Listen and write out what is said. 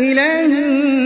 إِلَٰهِ